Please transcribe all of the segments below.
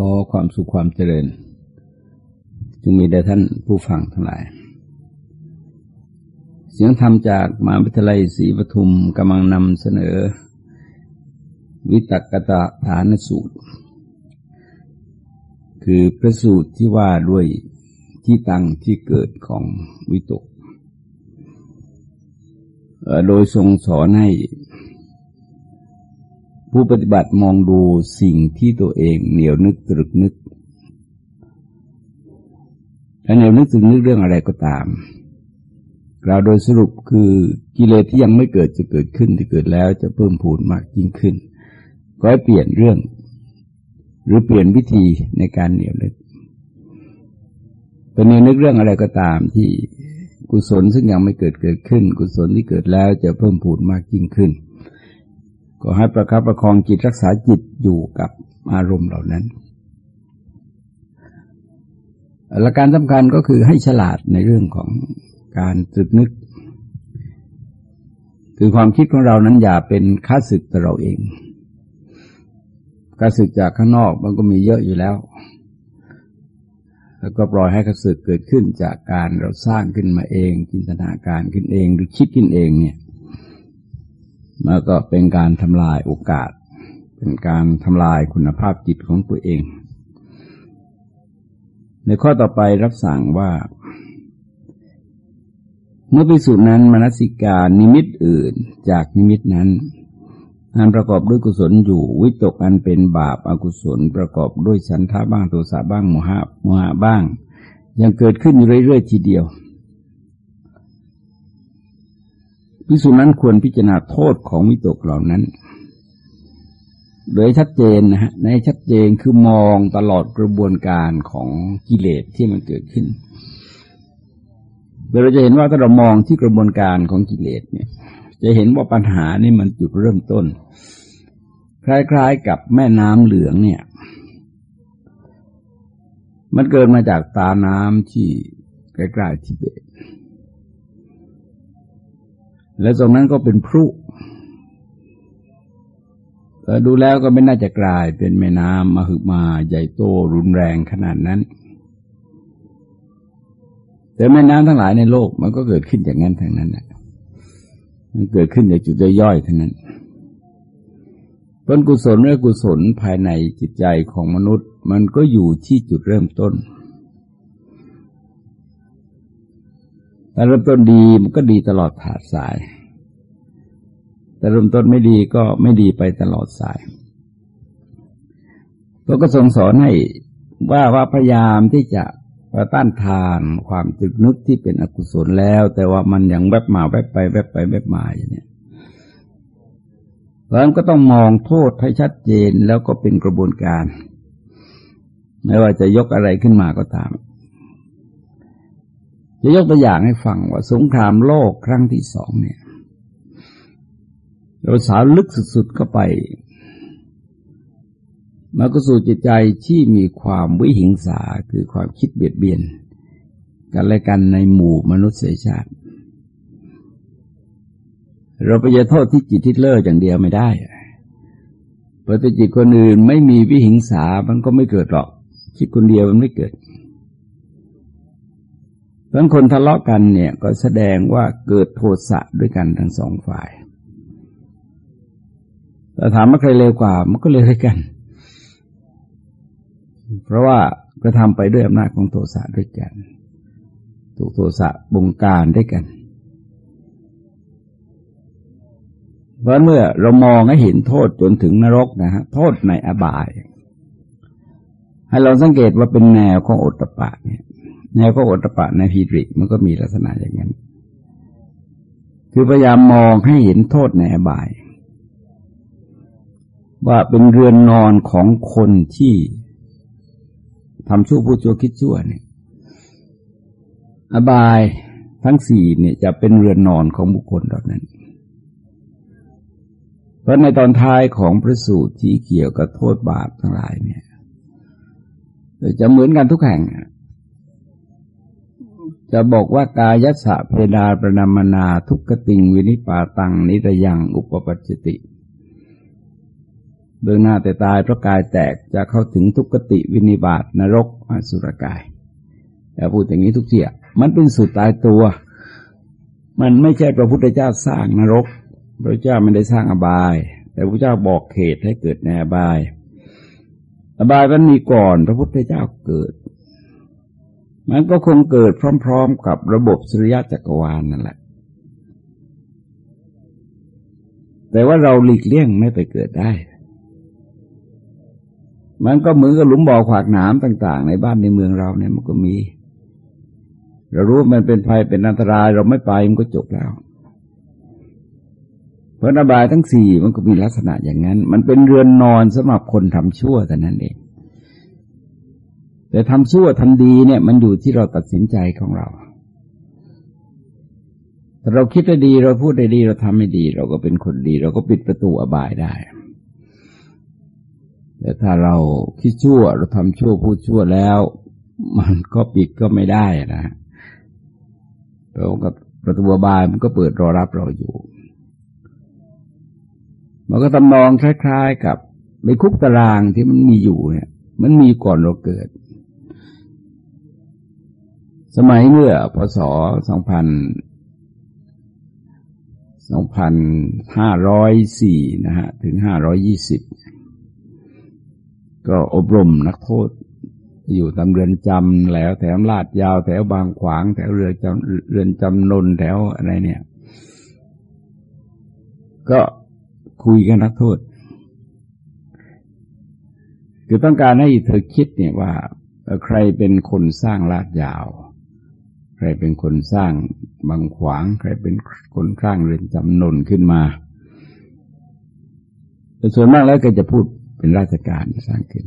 ขอความสุขความเจริญจึงมีแด่ท่านผู้ฟังทั้งหลาย เสียงธรรมจากมหาวิทยาลัยศรีปทุมกำลังนำเสนอ วิตกตะฐานสูตร คือพระสูตรที่ว่าด้วยที่ตั้งที่เกิดของวิตก โดยทรงสอนให้ ผู้ปฏิบัติมองดูสิ่งที่ตัวเองเหนียวนึกตรึกนึกและเหนียวนึกถึงนึกเรื่องอะไรก็ตามกล่าโดยสรุปคือกิเลสที่ยังไม่เกิดจะเกิดขึ้นที่เกิดแล้วจะเพิ่มพูนมากยิ่งขึ้น ก็ให้เปลี่ยนเรื่อง หรือเปลี่ยนวิธีในการเหนียวนึกเป็นเหนียวนึกเรื่องอะไรก็ตามที่กุศลซึ่งยังไม่เกิดเกิดขึ้น กุศลที่เกิดแล้วจะเพิ่มพูนมากยิ่งขึ้น ก็ให้ประคับประคองจิตรักษาจิตอยู่กับอารมณ์เหล่านั้น หลักการสำคัญก็คือให้ฉลาดในเรื่องของการตรึกนึก คือความคิดของเรานั้นอย่าเป็นค้าศึกต่อเราเองค้าศึกจากข้างนอกมันก็มีเยอะอยู่แล้ว แล้วก็ปล่อยให้ข้าศึกเกิดขึ้นจากการเราสร้างขึ้นมาเองจินตนาการขึ้นเองหรือคิดขึ้นเองเนี่ย มันก็เป็นการทำลายโอกาส เป็นการทำลายคุณภาพจิตของตัวเอง ในข้อต่อไปรับสั่งว่า เมื่อไปสู่นั้นมนสิการนิมิตอื่นจากนิมิตนั้นอันประกอบด้วยกุศลอยู่ วิตกอันเป็นบาปอากุศลประกอบด้วยฉันทะบ้างโทสะบ้างโมหะโมหะบ้าง ยังเกิดขึ้นอยู่เรื่อยๆทีเดียว พิสุนั้นควรพิจารณาโทษของวิตกเหล่านั้น โดยชัดเจนนะฮะในชัดเจนคือมองตลอดกระบวนการของกิเลสที่มันเกิดขึ้นเราจะเห็นว่าถ้าเรามองที่กระบวนการของกิเลสเนี่ย จะเห็นว่าปัญหานี่มันจุดเริ่มต้น คล้ายๆกับแม่น้ำเหลืองเนี่ย มันเกิดมาจากตาน้ำที่ใกล้ๆทิเบต แล้วตรงนั้นก็เป็นพรุดูแล้วก็ไม่น่าจะกลายเป็นแม่น้ำมหึมาใหญ่โตรุนแรงขนาดนั้น แต่แม่น้ำทั้งหลายในโลกมันก็เกิดขึ้นอย่างนั้นทั้งนั้นแหละมันเกิดขึ้นจากจุดย่อยๆทั้งนั้นผลกุศลและกุศลภายในจิตใจของมนุษย์ มันก็อยู่ที่จุดเริ่มต้น เริ่มต้นดีมันก็ดีตลอดถาดสาย แต่เริ่มต้นไม่ดีก็ไม่ดีไปตลอดสายพระก็ทรงสอนให้ว่าว่าพยายามที่จะต้านทานความตึกนึกที่เป็นอกุศลแล้ว แต่ว่ามันยังแวบมาแวบไปแวบไปแวบมาอย่างนี้เพราะนั้นก็ต้องมองโทษให้ชัดเจนแล้วก็เป็นกระบวนการ ไม่ว่าจะยกอะไรขึ้นมาก็ตาม จะยกตัวอย่างให้ฟังว่าสงครามโลกครั้งที่สองเนี่ยเราสาวลึกสุดๆเข้าไปมันก็สู่จิตใจที่มีความวิหิงสาคือความคิดเบียดเบียน กันและกันในหมู่มนุษยชาติ เราไปจะโทษที่จิตทิศเลอร์อย่างเดียวไม่ได้เพราะจิตคนอื่นไม่มีวิหิงสามันก็ไม่เกิดหรอก คิดคนเดียวมันไม่เกิด ราะคนทะเลาะกันเนี่ยก็แสดงว่าเกิดโทสะด้วยกันทั้งสองฝ่ายแต่ถามว่าใครเลวกว่ามันก็เลวด้วยกัน เพราะว่ากระทำไปด้วยอำนาจของโทสะด้วยกัน ถูกโทสะบงการด้วยกัน เพราะเมื่อเรามองให้เห็นโทษจนถึงนรกนะฮะโทษในอบาย ให้เราสังเกตว่าเป็นแนวของอตตปะเนี่ย แนวก็อตปะในพีริมันก็มีลักษณะอย่างนั้น คือพยายามมองให้เห็นโทษในอบาย ว่าเป็นเรือนนอนของคนที่ทำชั่วพูดชั่วคิดชั่วเนี่ย อบายทั้งสี่เนี่ยจะเป็นเรือนนอนของบุคคลเหล่านั้น เพราะในตอนท้ายของพระสูตรที่เกี่ยวกับโทษบาปทั้งหลายเนี่ยจะเหมือนกันทุกแห่ง จะบอกว่ากายัสสะเพดาประนามนาทุกขติงวินิปาตัง นิรยังอุปปัจจติเบื้องหน้าแต่ตายเพราะกายแตกจะเข้าถึงทุกขติวินิบาตนรกอสุรกายแต่พูดอย่างนี้ทุกเที่ยมันเป็นสุดตายตัว มันไม่ใช่พระพุทธเจ้าสร้างนรก พระเจ้าไม่ได้สร้างอบาย แต่พระเจ้าบอกเขตให้เกิดในอบาย อบายมันมีก่อนพระพุทธเจ้าเกิด มันก็คงเกิดพร้อม ๆ กับระบบสุริยะจักรวาลนั่นแหละ แต่ว่าเราหลีกเลี่ยงไม่ไปเกิดได้ มันก็เหมือนกับหลุมบ่อขวากหนามต่าง ๆ ในบ้านในเมืองเราเนี่ยมันก็มี เรารู้มันเป็นภัยเป็นอันตรายเราไม่ไปมันก็จบแล้วเพระนบายทั้งสี่มันก็มีลักษณะอย่างนั้น มันเป็นเรือนนอนสำหรับคนทำชั่วแต่นั้นเอง แต่ทำชั่วทำดีเนี่ย มันอยู่ที่เราตัดสินใจของเราเราคิดได้ดีเราพูดได้ดีเราทำไม่ดี เราก็เป็นคนดี เราก็ปิดประตูอบายได้ แต่ถ้าเราคิดชั่ว เราทำชั่วพูดชั่วแล้ว มันก็ปิดก็ไม่ได้นะเรากับประตูอบายมันก็เปิดรอรับเราอยู่ มันก็ตำนองคล้าย ๆ กับในคุกตารางที่มันมีอยู่เนี่ย มันมีก่อนเราเกิด สมัยเมื่อพศสองพันสองพันห้าร้อยสี่นะฮะถึงห้าร้อยยี่สิบก็อบรมนักโทษ อยู่ตามเรือนจำแล้วแถวลาดยาวแถวบางขวาง แถวเรือจำเรือนจำนนแถวอะไรเนี่ย ก็คุยกันนักโทษ คือต้องการให้เธอคิดเนี่ยว่าใครเป็นคนสร้างลาดยาว ใครเป็นคนสร้างบางขวาง ใครเป็นคนสร้างเรือนจำนนขึ้นมาแต่ส่วนมากแล้วก็จะพูดเป็นราชการสร้างขึ้น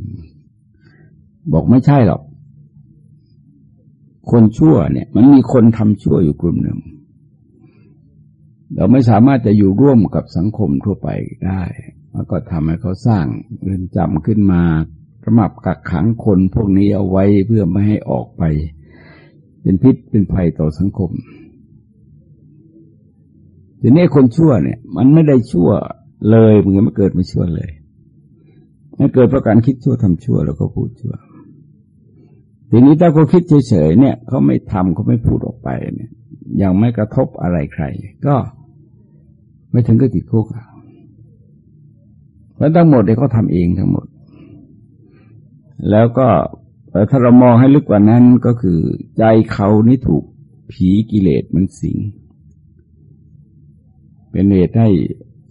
บอกไม่ใช่หรอก คนชั่วเนี่ย มันมีคนทำชั่วอยู่กลุ่มหนึ่ง เราไม่สามารถจะอยู่ร่วมกับสังคมทั่วไปได้แล้วก็ทำให้เขาสร้างเรือนจำขึ้นมาสำหรับกักขังคนพวกนี้เอาไว้เพื่อไม่ให้ออกไป เป็นพิษเป็นภัยต่อสังคมทีนี้คนชั่วเนี่ย มันไม่ได้ชั่วเลยเหมือนมันเกิดมาชั่วเลยนั่นเกิดเพราะการคิดชั่วทำชั่วแล้วก็พูดชั่วทีนี้ถ้าเขาคิดเฉยๆเนี่ยเขาไม่ทำเขาไม่พูดออกไปเนี่ย ยังไม่กระทบอะไรใคร ก็ไม่ถึงก็ติดคุกเพราะทั้งหมดเนี่ยเขาทำเองทั้งหมด แล้วก็ แต่ถ้าเรามองให้ลึกกว่านั้นก็คือ ใจเขานี่ถูกผีกิเลสมันสิง เป็นเหตุให้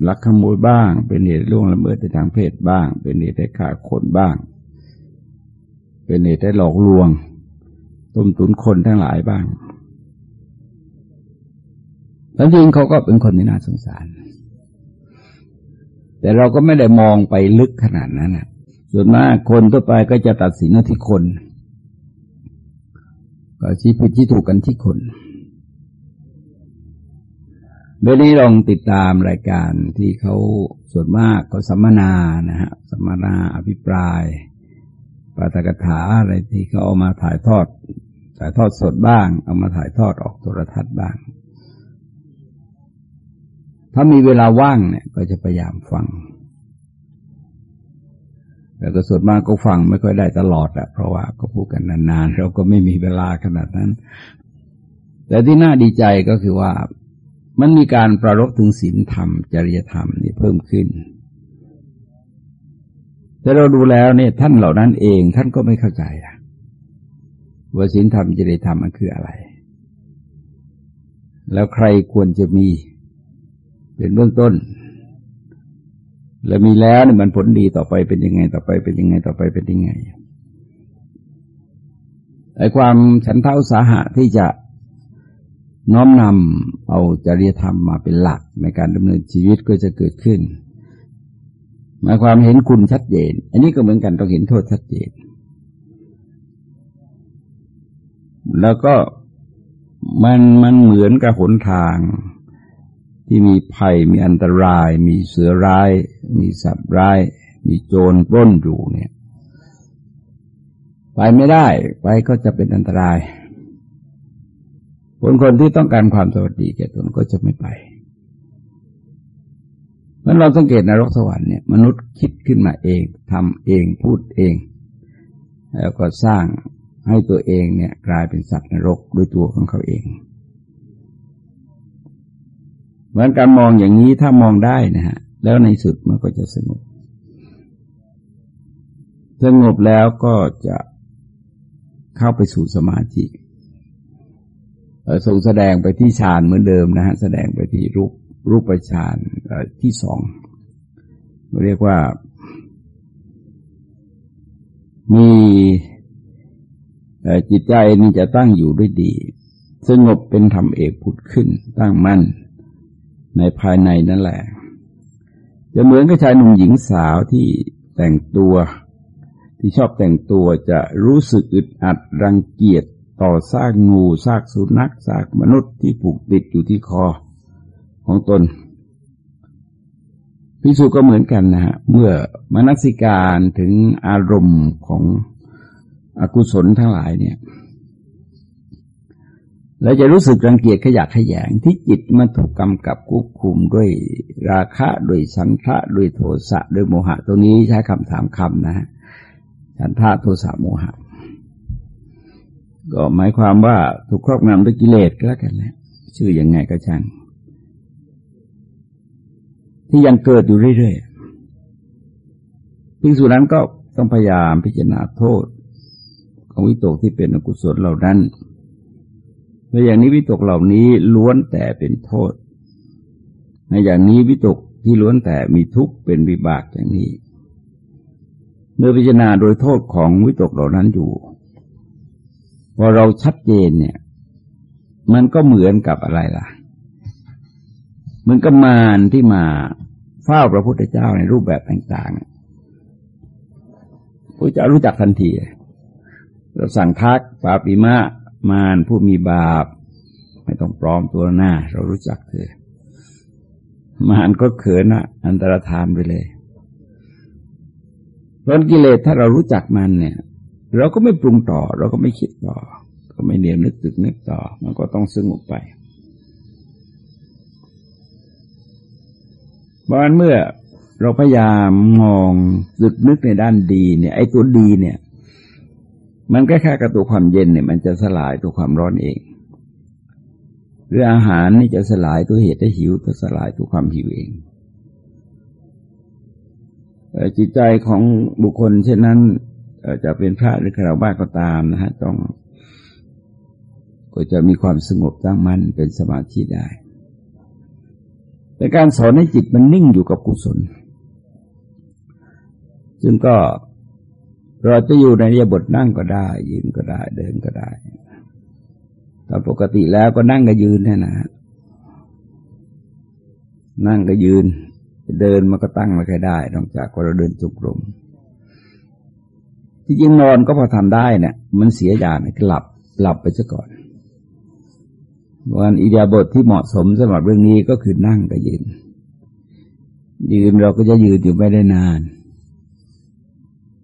ลักขโมยบ้าง เป็นเหตุล่วงละเมิดในทางเพศบ้าง เป็นเหตุให้ฆ่าคนบ้าง เป็นเหตุให้หลอกลวง ต้มตุนคนทั้งหลายบ้างแต่จริงเขาก็เป็นคนที่น่าสงสาร แต่เราก็ไม่ได้มองไปลึกขนาดนั้นนะ ส่วนมากคนทั่วไปก็จะตัดสินที่คน ก็ชี้ผิดชี้ถูกกันที่คนเดี๋ยวนี้ลองติดตามรายการที่เขาส่วนมากก็สัมมนานะฮะสัมมนาอภิปรายปาตกถาอะไรที่เขาเอามาถ่ายทอด ถ่ายทอดสดบ้าง เอามาถ่ายทอดออกโทรทัศน์บ้าง ถ้ามีเวลาว่างเนี่ย ก็จะพยายามฟัง แต่ก็ส่วนมากก็ฟังไม่ค่อยได้ตลอดอะเพราะว่าก็พูดกันนานๆ เราก็ไม่มีเวลาขนาดนั้น แต่ที่น่าดีใจก็คือว่ามันมีการประรบถึงศีลธรรม จริยธรรมนี่เพิ่มขึ้น แต่เราดูแล้วเนี่ยท่านเหล่านั้นเองท่านก็ไม่เข้าใจอะว่าศีลธรรมจริยธรรมมันคืออะไร แล้วใครควรจะมี เป็นเบื้องต้น แล้วมีแล้วเนี่ยมันผลดีต่อไปเป็นยังไงต่อไปเป็นยังไงต่อไปเป็นยังไงไอ้ความฉันเท่าสาหะที่จะน้อมนำเอาจริยธรรมมาเป็นหลักในการดำเนินชีวิตก็จะเกิดขึ้นหมายความเห็นคุณชัดเจน อันนี้ก็เหมือนกันต้องเห็นโทษชัดเจน แล้วก็มันมันเหมือนกับหนทาง ที่มีภัยมีอันตราย มีเสือร้าย มีสัตว์ร้าย มีโจรปล้นอยู่เนี่ย ไปไม่ได้ ไปก็จะเป็นอันตราย คนคนที่ต้องการความสวัสดีแก่ตนก็จะไม่ไปมันเราสังเกตนรกสวรรค์เนี่ยมนุษย์คิดขึ้นมาเองทำเองพูดเอง แล้วก็สร้างให้ตัวเองเนี่ย กลายเป็นสัตว์นรกด้วยตัวของเขาเอง เหมือนการมองอย่างนี้ถ้ามองได้นะฮะ แล้วในสุดมันก็จะสงบสงบแล้วก็จะเข้าไปสู่สมาธิส่งแสดงไปที่ฌานเหมือนเดิมนะฮะ แสดงไปที่รูปรูปฌานที่สองเรียกว่า มีจิตใจนี่จะตั้งอยู่ด้วยดี สงบเป็นธรรมเอกผุดขึ้นตั้งมั่น ในภายในนั่นแหละ จะเหมือนกับชายหนุ่มหญิงสาวที่แต่งตัวที่ชอบแต่งตัวจะรู้สึกอึดอัดรังเกียจต่อซากงูซากสุนัขซากมนุษย์ที่ผูกติดอยู่ที่คอของตนพิสูจก็เหมือนกันนะฮะเมื่อมนสิการถึงอารมณ์ของอกุศลทั้งหลายเนี่ย เราจะรู้สึกรังเกียจขยะขยงที่จิตมันถูกกำกับควบคุมด้วยราคะด้วยสันทะด้วยโทสะด้วยโมหะตรงนี้ใช้คำถามคำนะฮะสันทะโทสะโมหะ ก็หมายความว่าถูกครอบงำด้วยกิเลสก็แล้วกันแหละชื่ออยังไงก็ช่างที่ยังเกิดอยู่เรื่อยๆพิสูจนั้นก็ต้องพยายามพิจารณาโทษ ของวิตกที่เป็นอกุศลเหล่านั้น ในอย่างนี้วิตกเหล่านี้ล้วนแต่เป็นโทษ ในอย่างนี้วิตกที่ล้วนแต่มีทุกข์เป็นวิบากอย่างนี้ เมื่อพิจารณาโดยโทษของวิตกเหล่านั้นอยู่พอเราชัดเจนเนี่ย มันก็เหมือนกับอะไรล่ะเหมือนกับมารที่มาเฝ้าพระพุทธเจ้าในรูปแบบต่างๆพระเจ้ารู้จักทันทีเราสั่งทักปาปิมะ มารผู้มีบาป ไม่ต้องปลอมตัวหน้า เรารู้จักเธอ มารก็เขินอะอันตรธานไปเลยเพราะกิเลสถ้าเรารู้จักมันเนี่ย เราก็ไม่ปรุงต่อ เราก็ไม่คิดต่อ ก็ไม่เนียนึกตึกนึกต่อ มันก็ต้องสงบไปเพราะนั้นเมื่อเราพยายามมองสึกนึกในด้านดีเนี่ย ไอ้ตัวดีเนี่ย มันก็แค่กับตัวความเย็นเนี่ย มันจะสลายตัวความร้อนเองหรืออาหารนี่จะสลายตัวเหตุให้หิวจะสลายตัวความหิวเองจิตใจของบุคคล เช่นนั้นจะเป็นพระหรือคารวะก็ตามนะฮะต้อง ก็จะมีความสงบตั้งมั่นเป็นสมาธิได้ แต่การสอนให้จิตมันนิ่งอยู่กับกุศล ซึ่งก็ เราจะอยู่ในยบทนั่งก็ได้ ยืนก็ได้เดินก็ได้แต่ปกติแล้วก็นั่งก็ยืนแน่นะนั่งก็ยืน เดินมันก็ตั้งไม่ค่อยได้ นอกจากเราเดินจุกลมที่จริงนอนก็พอทำได้เนี่ยมันเสียอย่างหลับหลับไปซะก่อนวันอิยาบทที่เหมาะสมสำหรับเรื่องนี้ก็คือนั่งกับยืน ยืนเราก็จะยืนอยู่ไม่ได้นาน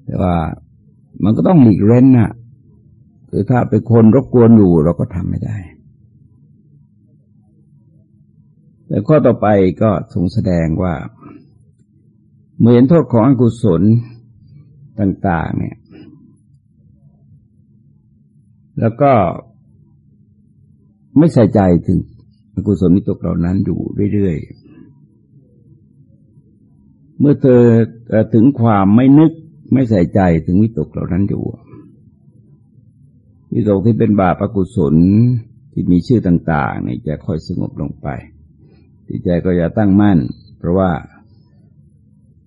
แต่ว่า มันก็ต้องหลีกเล่นน่ะคือถ้าเป็นคนรบกวนอยู่เราก็ทำไม่ได้ แต่ข้อต่อไปก็ทรงแสดงว่า เมื่อเห็นโทษของอกุศลต่าง ๆ เนี่ย แล้วก็ไม่ใส่ใจถึงอกุศลนิตกเหล่านั้นอยู่เรื่อยๆ เมื่อเธอถึงความไม่นึก ไม่ใส่ใจถึงวิตกเหล่านั้นอยู่ วิตกที่เป็นบาปอกุศลที่มีชื่อต่างๆนี่จะค่อยสงบลงไปจิตใจก็จะตั้งมั่น เพราะว่า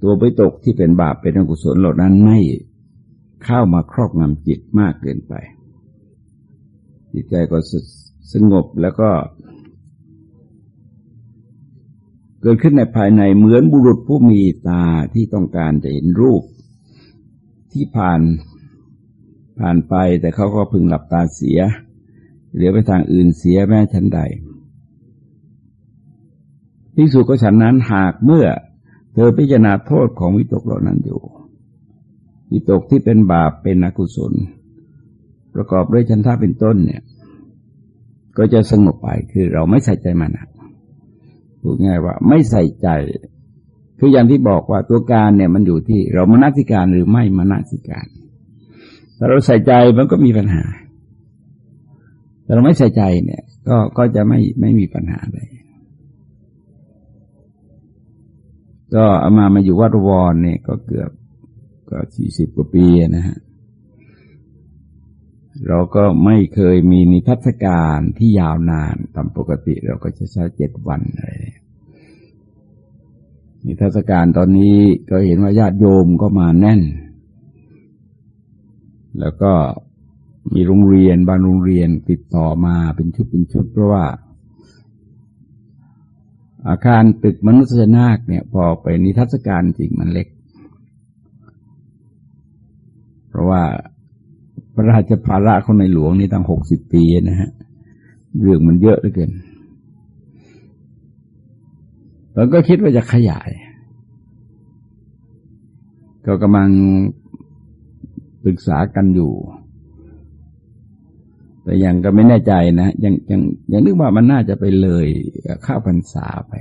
ตัววิตกที่เป็นบาปเป็นอกุศลเหล่านั้นไม่เข้ามาครอบงำจิตมากเกินไป จิตใจก็สงบแล้วก็ เกิดขึ้นในภายในเหมือนบุรุษผู้มีตาที่ต้องการจะเห็นรูป ที่ผ่านผ่านไปแต่เขาก็พึงหลับตาเสีย เหลือไปทางอื่นเสียแม้ชั้นใดพิสุก็ฉันนั้นหากเมื่อ เธอพิจารณาโทษของวิตกเหล่านั้นอยู่วิตกที่เป็นบาปเป็นอกุศล ประกอบด้วยชันท่าเป็นต้นเนี่ย ก็จะสงบไปคือเราไม่ใส่ใจมันพูดง่ายว่า ไม่ใส่ใจ คืออย่างที่บอกว่าตัวการเนี่ยมันอยู่ที่เรามนสิการหรือไม่มนสิการถ้าเราใส่ใจมันก็มีปัญหา แต่เราไม่ใส่ใจเนี่ย ก็ก็จะไม่ไม่มีปัญหาเลยก็เอามามาอยู่วัดวรเนี่ยก็เกือบก็สี่สิบกว่าปีนะฮะเราก็ไม่เคยมีนิทรรศการที่ยาวนานตามปกติเราก็จะใช้เจ็ดวันอะไรนิ ทรรศการตอนนี้ก็เห็นว่าญาติโยมก็มาแน่น แล้วก็มีโรงเรียนบางโรงเรียนติดต่อมาเป็นชุดเป็นชุด เพราะว่า อาคารตึกมนุษยนาคเนี่ย พอไปนิทรรศการจริงมันเล็ก เพราะว่าพระราชภาระของในหลวงนี่ตั้งหกสิบปีนะฮะ เรื่องมันเยอะเหลือเกิน แล้วก็คิดว่าจะขยาย ก็กำลังปรึกษากันอยู่ แต่ยังก็ไม่แน่ใจนะยังยังยังนึกว่ามันน่าจะไปเลยข้าวพรรษาไป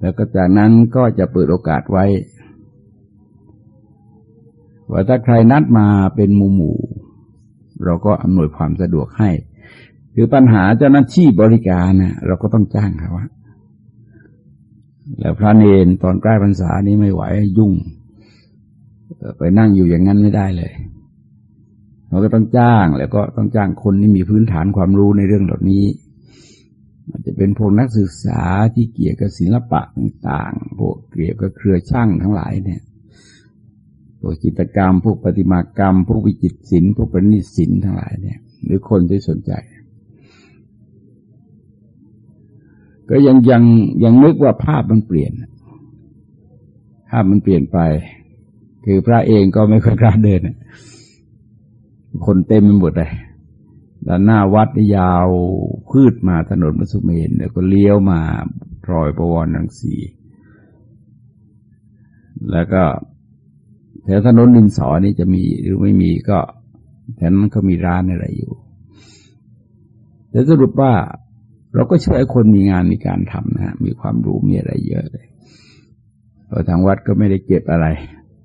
แล้วก็จากนั้นก็จะเปิดโอกาสไว้ ว่าถ้าใครนัดมาเป็นหมู่หมู่เราก็อำนวยความสะดวกให้คือปัญหาเจ้าหน้าที่บริการนะเราก็ต้องจ้างเขาว่า แล้วพระเนนตอนใกล้พรรษานี้ไม่ไหวยุ่ง ไปนั่งอยู่อย่างนั้นไม่ได้เลยเราก็ต้องจ้างแล้วก็ต้องจ้างคนที่มีพื้นฐานความรู้ในเรื่องเหล่านี้อาจจะเป็นพวกนักศึกษาที่เกี่ยวกับศิลปะต่างๆ พวกเกี่ยวกับเครือช่างทั้งหลายเนี่ย พวกจิตกรรม พวกปฏิมากรรม พวกวิจิตรศิลป์ พวกประณีตศิลป์ทั้งหลายเนี่ย หรือคนที่สนใจ ก็ยังยังยังนึกว่าภาพมันเปลี่ยน ภาพมันเปลี่ยนไป คือพระเองก็ไม่ค่อยกล้าเดิน คนเต็มไปหมดเลยด้านหน้าวัดยาวพืชมาถนนมัสุเมนแล้วก็เลี้ยวมารอยประวรนังสี แล้วก็แถวถนนดินสอนี่จะมีหรือไม่มีก็แถวนั้นก็มีร้านอะไรอยู่แต่สรุปว่า เราก็ช่วยคนมีงานมีการทำนะมีความรู้มีอะไรเยอะเลยพอทางวัดก็ไม่ได้เก็บอะไร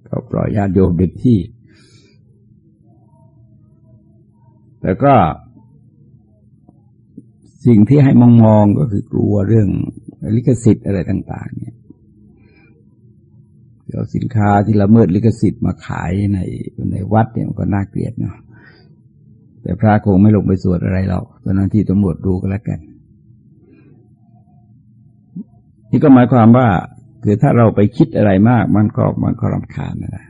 ก็ปล่อยญาติโยมเป็นที่ แต่ก็สิ่งที่ให้มองมองก็คือกลัวเรื่องลิขสิทธิ์อะไรต่าง ๆ เนี่ยเดี๋ยวสินค้าที่ละเมิดลิขสิทธิ์มาขายในในวัดเนี่ยมันก็น่าเกลียดเนาะแต่พระคงไม่ลงไปสวดอะไรเราตอนนั้นที่ตำรวจดูก็แล้วกัน นี่ก็หมายความว่าคือถ้าเราไปคิดอะไรมาก มันก็มันก็รำคาญนะ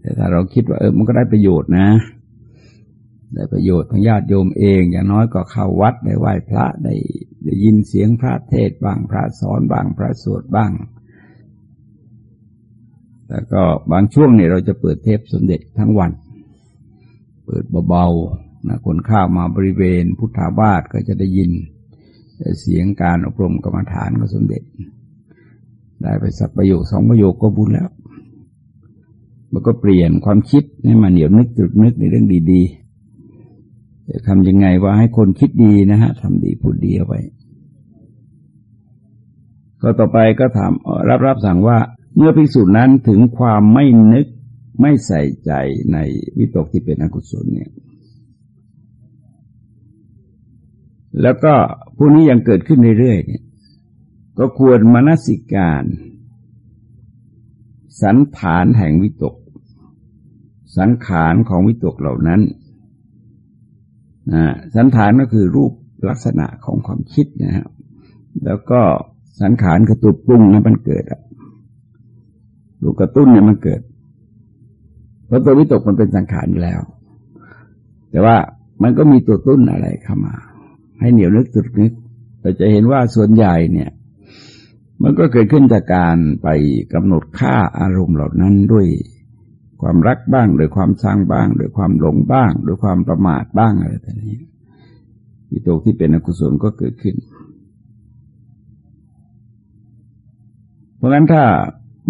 แต่ถ้าเราคิดว่าเออมันก็ได้ประโยชน์นะ ได้ประโยชน์ทั้งญาติโยมเอง อย่างน้อยก็เข้าวัดได้ไหว้พระได้ได้ยินเสียงพระเทศบ้างพระสอนบ้างพระสวดบ้าง แล้วก็บางช่วงเนี่ยเราจะเปิดเทปสมเด็จทั้งวัน เปิดเบาๆนะคนข้าวมาบริเวณพุทธาบาทก็จะได้ยิน เสียงการอบรมกรรมฐานก็สมเด็จ ได้ไปสักประโยคสองประโยคก็บุญแล้ว มันก็เปลี่ยนความคิดให้มาเหนียวนึกตรึกนึกในเรื่องดีๆจะทำยังไงว่าให้คนคิดดีนะฮะทำดีพูดดีเอาไว้ ก็ต่อไปก็ถามรับรับสั่งว่า เมื่อพิสูจน์นั้นถึงความไม่นึกไม่ใส่ใจในวิตกที่เป็นอกุศลเนี่ย แล้วก็พวกนี้ยังเกิดขึ้นเรื่อยๆเนี่ยก็ควรมนสิการ สันฐานแห่งวิตก สังขารของวิตกเหล่านั้นนะสันฐานก็คือรูปลักษณะของความคิดนะครับแล้วก็สังขารกระตุกปรุงนะมันเกิดอะรูปกระตุ้นเนี่ยมันเกิด เพราะตัววิตกมันเป็นสังขารอยู่แล้ว แต่ว่ามันก็มีตัวตุ้นอะไรเข้ามา ให้เหนียวนึกตึกนึกเราจะเห็นว่าส่วนใหญ่เนี่ย มันก็เกิดขึ้นจากการไปกำหนดค่าอารมณ์เหล่านั้นด้วยความรักบ้าง โดยความสร้างบ้าง โดยความหลงบ้าง โดยความประมาทบ้างอะไรต่างๆวิตกที่เป็นอกุศลก็เกิดขึ้น เพราะฉะนั้นถ้า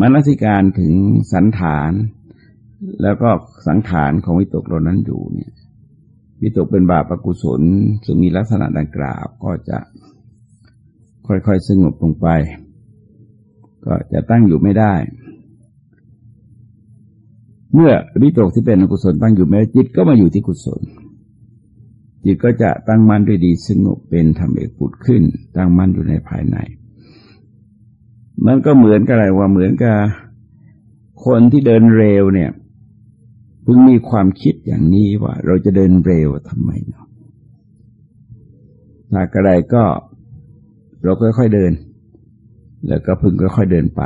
มนสิการถึงสันฐาน แล้วก็สังขารของวิตกเหล่านั้นอยู่เนี่ย วิตกเป็นบาปอกุศลซึ่งมีลักษณะดังกล่าวก็จะค่อยๆสงบลงไป ก็จะตั้งอยู่ไม่ได้ เมื่อวิตกที่เป็นอกุศลตั้งอยู่ไม่ได้จิตก็มาอยู่ที่กุศล จิตก็จะตั้งมั่นด้วยดีสงบเป็นธรรมเอกปุดขึ้น ตั้งมั่นอยู่ในภายใน มันก็เหมือนกับอะไรว่าเหมือนกับคนที่เดินเร็วเนี่ย พิ่งมีความคิดอย่างนี้ว่าเราจะเดินเร็วทำไมเนาะถ้ากระไรก็เราค่อยๆเดิน แล้วก็พึงค่อยๆเดินไป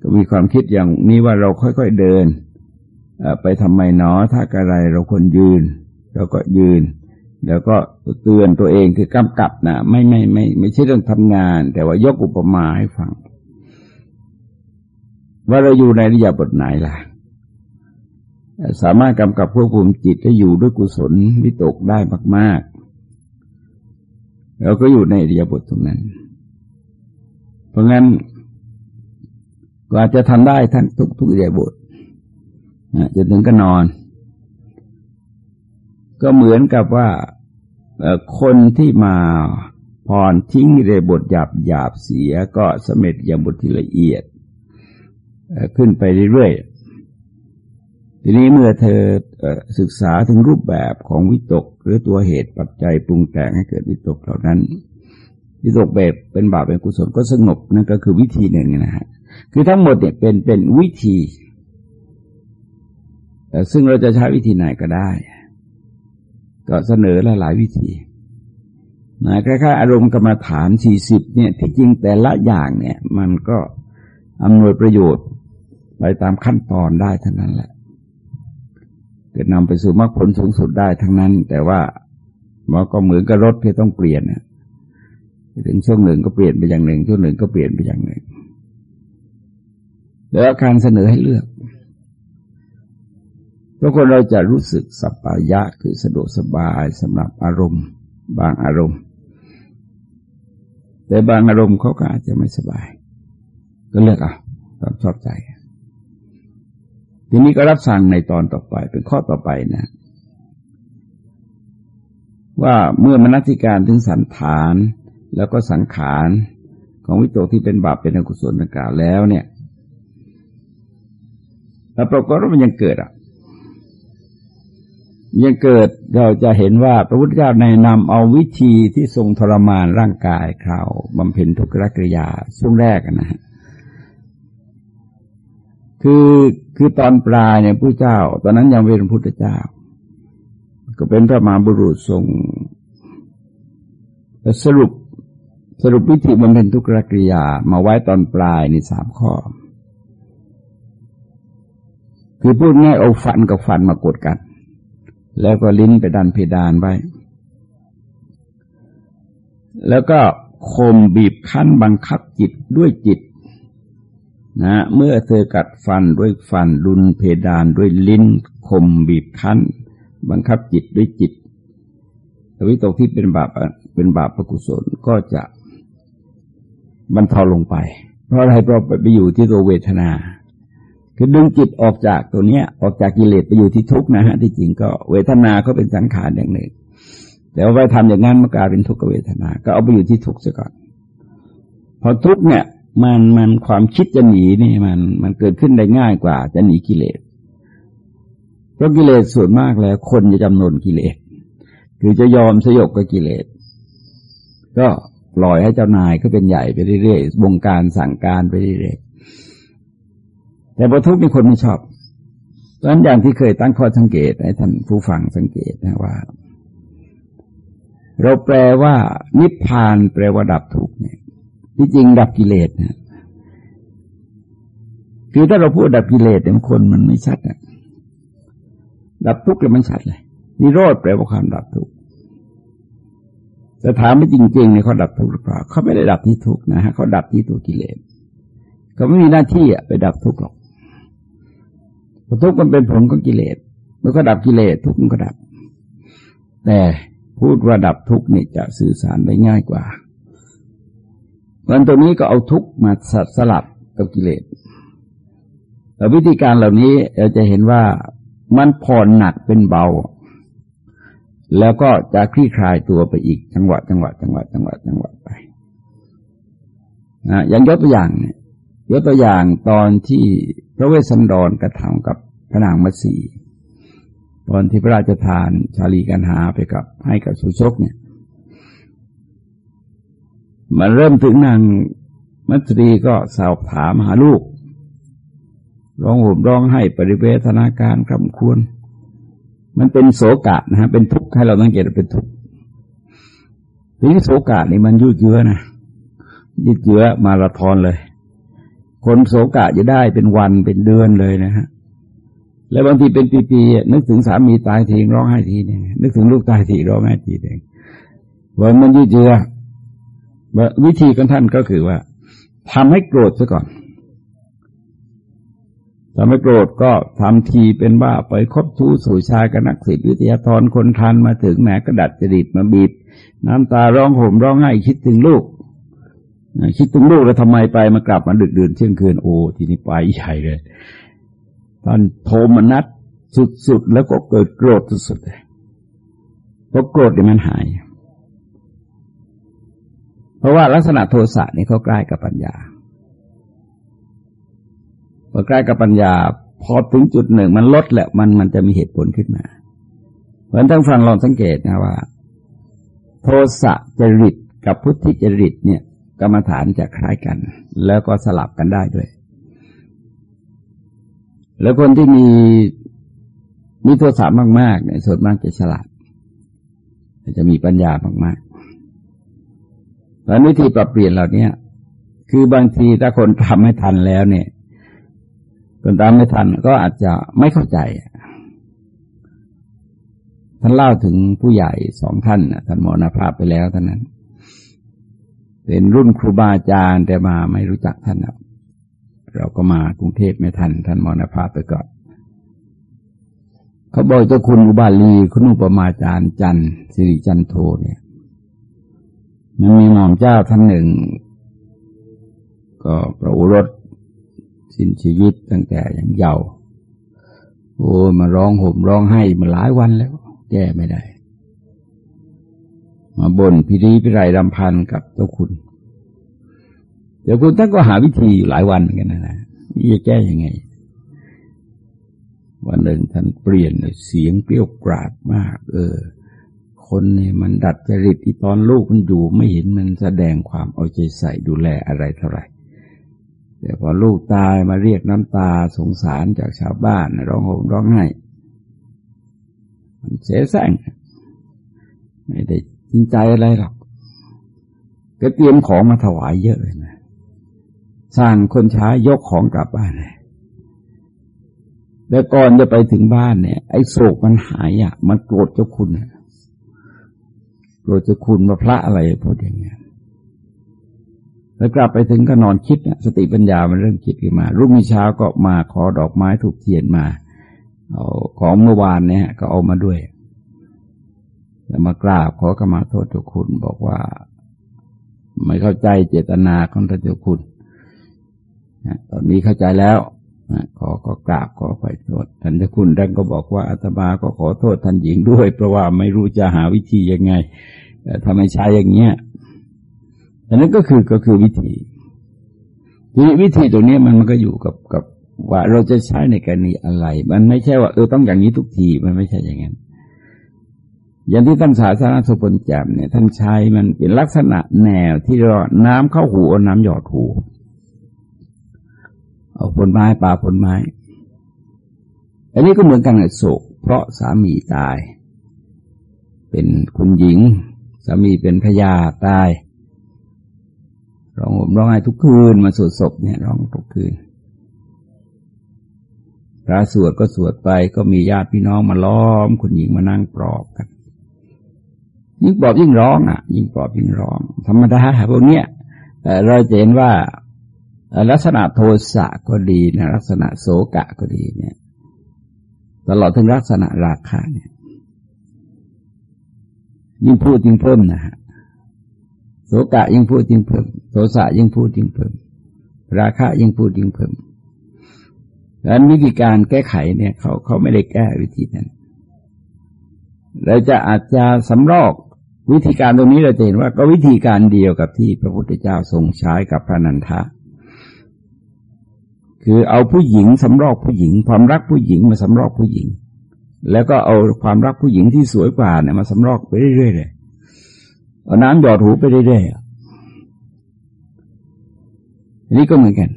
ก็มีความคิดอย่างนี้ว่าเราค่อยๆเดินไปทำไมเนาะถ้ากระไรเราควรยืน เราก็ยืน แล้วก็เตือนตัวเองคือกำกับนะไม่ไม่ไม่ไม่ใช่เรื่องทำงาน แต่ว่ายกอุปมาให้ฟัง ว่าเราอยู่ในริยาบทไหนล่ะ สามารถกำกับควบคุมจิตให้อยู่ด้วยกุศลวิตกได้มากๆเราก็อยู่ในอริยบทตรงนั้น เพราะงั้นก็อาจจะทำได้ทั้งทุกทุกอริยบทจนถึงก็นอน ก็เหมือนกับว่าคนที่มาพรทิ้งอริยบทหยาบหยาบเสียก็สมเร็จอย่างบทที่ละเอียด ขึ้นไปเรื่อยๆ ทีนี้เมื่อเธอศึกษาถึงรูปแบบของวิตก หรือตัวเหตุปัจจัยปรุงแต่งให้เกิดวิตกเหล่านั้น วิตกแบบเป็นบาปเป็นกุศลก็สงบนั่นก็คือวิธีหนึ่งนะฮะคือทั้งหมดเนี่ยเป็นเป็นวิธีซึ่งเราจะใช้วิธีไหนก็ได้ ก็เสนอหลายหลายวิธีนะคล้ายๆอารมณ์กรรมฐานสี่สิบเนี่ยที่จริงแต่ละอย่างเนี่ย มันก็อำนวยประโยชน์ไปตามขั้นตอนได้เทั้งนั้นแหละ เกิดนำไปสู่มรรคผลสูงสุดได้ทั้งนั้น แต่ว่ามันก็เหมือนกับรถที่ต้องเปลี่ยนนะถึงช่วงหนึ่งก็เปลี่ยนไปอย่างหนึ่ง ช่วงหนึ่งก็เปลี่ยนไปอย่างหนึ่ง แล้วการเสนอให้เลือกทุกคนเราจะรู้สึกสัปปายะคือสะดวกสบายสำหรับอารมณ์ บางอารมณ์ แต่บางอารมณ์เขาก็อาจจะไม่สบาย ก็เลือกเอาตามชอบใจ ทีนี้ก็รับสั่งในตอนต่อไปเป็นข้อต่อไปนะ ว่าเมื่อมนสิการถึงสันฐานแล้วก็สังขารของวิตกที่เป็นบาปเป็นอกุศลดังกล่าวแล้วเนี่ยแล้วปรากฏว่ามันยังเกิดอะ ยังเกิดเราจะเห็นว่าพระพุทธเจ้าในนำเอาวิธีที่ทรงทรมานร่างกายคราวบำเพ็ญทุกขกริยาช่วงแรกนะฮะ คือคือตอนปลายเนี่ยพระเจ้า ตอนนั้นยังเป็นพุทธเจ้า ก็เป็นพระมหาบุรุษทรงสรุปสรุปวิธีบำเพ็ญทุกรกิริยามาไว้ตอนปลายในสามข้อ คือพูดง่ายเอาฟันกับฟันมากดกัน แล้วก็ลิ้นไปดันเพดานไว้ แล้วก็คมบีบคั้นบังคับจิตด้วยจิต นะเมื่อเธอกัดฟันด้วยฟันดุนเพดานด้วยลิ้นคมบีบคั้น บังคับจิตด้วยจิตวิตกที่เป็นบาปเป็นบาปปกุศลก็จะบรรเทาลงไป เพราะอะไรเพราะไปอยู่ที่ตัวเวทนา คือดึงจิตออกจากตัวเนี้ย ออกจากกิเลสไปอยู่ที่ทุกข์นะฮะที่จริงก็เวทนาก็เป็นสังขารอย่างหนึ่ง แต่ว่าไปทำอย่างนั้นมันกลายเป็นทุกขเวทนา ก็เอาไปอยู่ที่ทุกข์ซะก่อนพอทุกข์เนี่ย มันมันความคิดจะหนีนี่มันมันเกิดขึ้นได้ง่ายกว่า จะหนีกิเลสเพราะกิเลสส่วนมากแล้ว คนจะจำนนกิเลสคือจะยอมสยบกับกิเลส ก็ปล่อยให้เจ้านายก็เป็นใหญ่ไปเรื่อยๆวงการสั่งการไปเรื่อยๆแต่พอทุกข์มีคนไม่ชอบเพราะฉะนั้นอย่างที่เคยตั้งข้อสังเกตให้ท่านผู้ฟังสังเกตนะว่า เราแปลว่า นิพพานแปลว่าดับทุกข์เนี่ย ที่จริงดับกิเลสนะคือถ้าเราพูดดับกิเลสเนี่ยคนมันไม่ชัดอะดับทุกข์เลยมันชัดเลยนิโรธแปลว่าความดับทุกข์แต่ถามไม่จริงๆเนี่ยเขาดับทุกข์หรือเปล่าเขาไม่ได้ดับที่ทุกข์นะฮะเขาดับที่ตัวกิเลสเขาไม่มีหน้าที่อะไปดับทุกข์หรอกทุกข์มันเป็นผลของกิเลสมื่อก็ดับกิเลสทุกข์มันก็ดับ แต่พูดว่าดับทุกข์นี่จะสื่อสารได้ง่ายกว่า วันตัวนี้ก็เอาทุกมาสลับกับกิเลสแต่วิธีการเหล่านี้เราจะเห็นว่ามันผ่อนหนักเป็นเบา แล้วก็จะคลี่คลายตัวไปอีกจังหวะจังหวะจังหวะจังหวะจังหวะไปนะอย่างยกตัวอย่างเนี่ยยกตัวอย่างตอนที่พระเวสสันดรกระทำกับพระนางมัตสีตอนที่พระราชทานชาลีกันหาไปกับให้กับสุชกเนี่ย มันเริ่มถึงนางมัตรีก็สอบถามหาลูก ร้องห่มร้องให้ปริเวทนาการคำควร มันเป็นโศกะนะฮะเป็นทุกข์ให้เราสังเกตเป็นทุกข์ทีนี้โศกะนี่มันยืดเยื้อนะยืดเยื้อมาราธอนเลย คนโศกะจะได้เป็นวันเป็นเดือนเลยนะฮะแล้วบางทีเป็นปีๆนึกถึงสามีตายทีร้องไห้ทีนึงนึกถึงลูกตายทีร้องไห้ทีนึงว่ามันยืดเยื้อ วิธีของท่านก็คือว่าทำให้โกรธซะก่อนทำให้โกรธก็ทำทีเป็นว่าไปคบชู้สู่ชายกับนักศิษย์วิทยาธรคนทันมาถึงแหมกระดัดจริตมาบีบ น้ำตาร้องห่มร้องไห้คิดถึงลูกคิดถึงลูกแล้วทำไมไปมากลับมาดึกดื่นเที่ยงคืนโอ้ทีนี้ไปใหญ่เลยตอนโทมนัดสุดๆแล้วก็เกิดโกรธสุดๆเลยพอโกรธเนี่ยมันหาย เพราะว่าลักษณะโทสะนี่เขาใกล้กับปัญญาพอใกล้กับปัญญา พอถึงจุดหนึ่งมันลดแหละมันมันจะมีเหตุผลขึ้นมา เพราะฉะนั้นทั้งฟังลองสังเกตนะว่า โทสะจริตกับพุทธิจริตเนี่ยกรรมฐานจะคล้ายกัน แล้วก็สลับกันได้ด้วย แล้วคนที่มีมีโทสะมากๆเนี่ยส่วนมากจะฉลาดจะมีปัญญามากๆ แล้ววิธีปรับเปลี่ยนเหล่านี้คือบางทีถ้าคนทำไม่ทันแล้วเนี่ย คนตามไม่ทันก็อาจจะไม่เข้าใจ ท่านเล่าถึงผู้ใหญ่สองท่านท่านมรณภาพไปแล้วท่านนั้น เป็นรุ่นครูบาอาจารย์แต่มาไม่รู้จักท่านเราก็มากรุงเทพไม่ทัน ท่านมรณภาพไปก่อนเขาบอกเจ้าคุณอุบาลีคุณอุปมาจารย์จันสิริจันโทเนี่ย มันมีหม่อมเจ้าท่านหนึ่ง ก็ประอุรสสิ้นชีวิตตั้งแต่ยังเยาว์โอ้มาร้องห่มร้องไห้มาหลายวันแล้ว แก้ไม่ได้ มาบ่นพิรีพิไรรำพันกับเจ้าคุณ เดี๋ยวคุณท่านก็หาวิธีอยู่หลายวันกันนะนะจะแก้ยังไง วันหนึ่งท่านเปลี่ยนเสียงเปรี้ยวกราดมาก เออ คนนี่มันดัดจริตที่ตอนลูกมันอยู่ไม่เห็นมันแสดงความเอาใจใส่ดูแลอะไรเท่าไหร่ แต่พอลูกตายมาเรียกน้ำตาสงสารจากชาวบ้านร้องโหมร้องไห้มันเสียแสงไม่ได้จริงใจอะไรหรอกก็เตรียมของมาถวายเยอะเลยนะสร้างคนช้ายกของกลับบ้านเลยแล้วก่อนจะไปถึงบ้านเนี่ย ไอ้โศกมันหายอะ มันโกรธเจ้าคุณเนี่ โปรดจะคุณมาพระอะไรพูดอย่างเงี้ยแล้วกลับไปถึงก็นอนคิดนะสติปัญญามันเริ่มคิดขึ้นมา รุ่งเช้าก็มาขอดอกไม้ถูกเทียนมาเอาของเมื่อวานเนี่ยก็เอามาด้วยแล้วมากราบขอกรมาโทษเจ้าคุณบอกว่า ไม่เข้าใจเจตนาของท่านเจ้าคุณตอนนี้เข้าใจแล้ว ขอก็กราบขอไปโทษท่านเจ้าคุณท่านก็บอกว่าอาตมาก็ขอโทษท่านหญิงด้วย เพราะว่าไม่รู้จะหาวิธียังไงทำไมใช้อย่างเงี้ยอันนั้นก็คือก็คือวิธีทีวิธีตรงนี้มันมันก็อยู่กับกับว่าเราจะใช้ในกรณีอะไร มันไม่ใช่ว่าเออต้องอย่างนี้ทุกทีมันไม่ใช่อย่างนั้นอย่างที่ท่านสาธาสุพลจำเนี่ยท่านใช้มันเป็นลักษณะแนวที่เราน้ำเข้าหูเอาน้ำหยอดหู เอาผลไม้ป่าผลไม้ อันนี้ก็เหมือนกันกับโศก เพราะสามีตาย เป็นคุณหญิง สามีเป็นพญาตายร้องห่มร้องไห้ทุกคืนมาสวดศพเนี่ยร้องทุกคืนพระสวดก็สวดไปก็มีญาติพี่น้องมาล้อม คุณหญิงมานั่งปลอบกัน ยิ่งปลอบยิ่งร้องอะ ยิ่งปลอบยิ่งร้อง ธรรมดาพวกเนี้ยเราจะเห็นว่า ลักษณะโทสะก็ดีนะลักษณะโสกะก็ดีเนี่ย ตลอดถึงลักษณะราคะเนี่ยยิ่งพูดยิ่งเพิ่มนะฮะโสกะยิ่งพูดยิ่งเพิ่มโทสะยิ่งพูดยิ่งเพิ่ม ราคะยิ่งพูดยิ่งเพิ่มดังนั้นวิธีการแก้ไขเนี่ยเขาเขาไม่ได้แก้วิธีนั้น เราจะอาจจะสำรอกวิธีการตรงนี้เราจะเห็นว่าก็วิธีการเดียวกับที่พระพุทธเจ้าทรงใช้กับพระนันทะ คือเอาผู้หญิงสำรอกผู้หญิง ความรักผู้หญิงมาสำรอกผู้หญิง แล้วก็เอาความรักผู้หญิงที่สวยกว่าเนี่ยมาสำรอกไปเรื่อยๆเลยเอาน้ำหยอดหูไปเรื่อยๆอันนี้ก็เหมือนกัน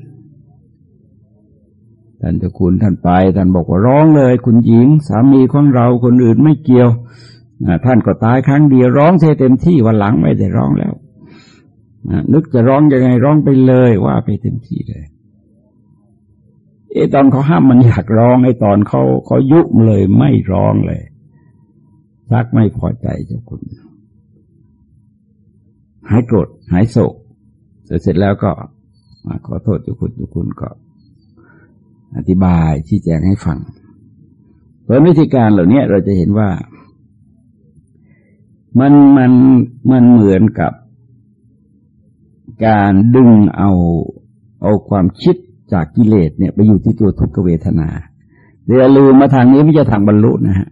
ท่านจะคุณท่านไปท่านบอกว่าร้องเลย คุณหญิง สามีของเราคนอื่นไม่เกี่ยวท่านก็ตายครั้งเดียวร้องเเต็มที่วันหลังไม่ได้ร้องแล้วนึกจะร้องยังไงร้องไปเลยว่าไปเต็มที่เลย ไอ้ตอนเขาห้ามมันอยากร้องไอ้ตอนเขาเขายุเลยไม่ร้องเลยชักไม่พอใจเจ้าคุณ หายโกรธหายโศกเสร็จแล้วก็มาขอโทษเจ้าคุณเจ้าคุณก็อธิบายชี้แจงให้ฟังเพราะวิธีการเหล่านี้เราจะเห็นว่า มันมันมันเหมือนกับ การดึงเอาเอาความคิด จากกิเลสเนี่ยไปอยู่ที่ตัวทุกขเวทนาเดี๋ยวลืมมาทางนี้ไม่จะทางบรรลุนะฮะ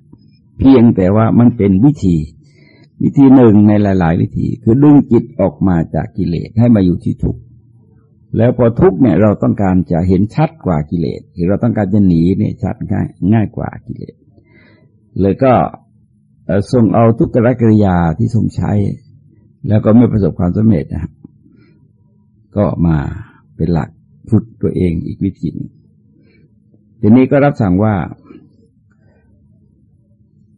เพียงแต่ว่ามันเป็นวิธี วิธีหนึ่งในหลาย ๆ วิธี คือดึงจิตออกมาจากกิเลสให้มาอยู่ที่ทุกข์แล้วพอทุกข์เนี่ยเราต้องการจะเห็นชัดกว่ากิเลสคือเราต้องการจะหนีเนี่ยชัดง่ายง่ายกว่ากิเลสเลยก็ส่งเอาทุกขกริยาที่ทรงใช้ แล้วก็ไม่ประสบความสำเร็จนะก็มาเป็นหลัก ฝึกตัวเองอีกวิธีนึงทีนี้ก็รับสั่งว่า